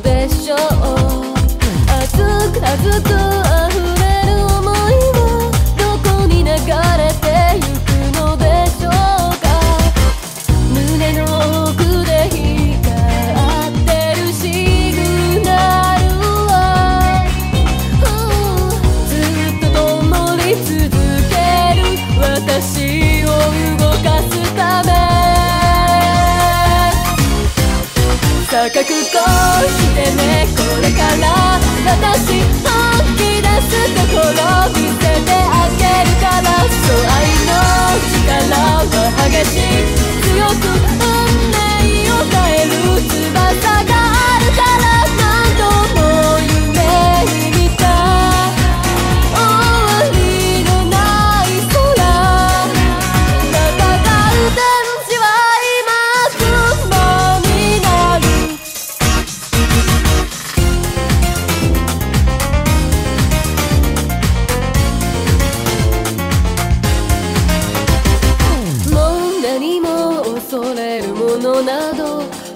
でしょう。熱く熱く溢れ高くこうしてね。これから私本気出すところ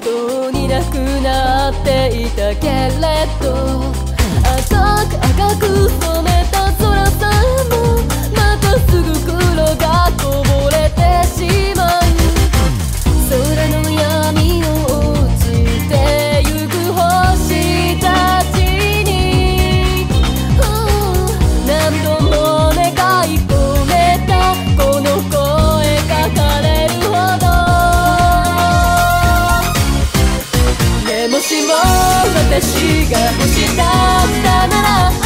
どうになくなっていたけれど。赤く赤く染め私が星だったなら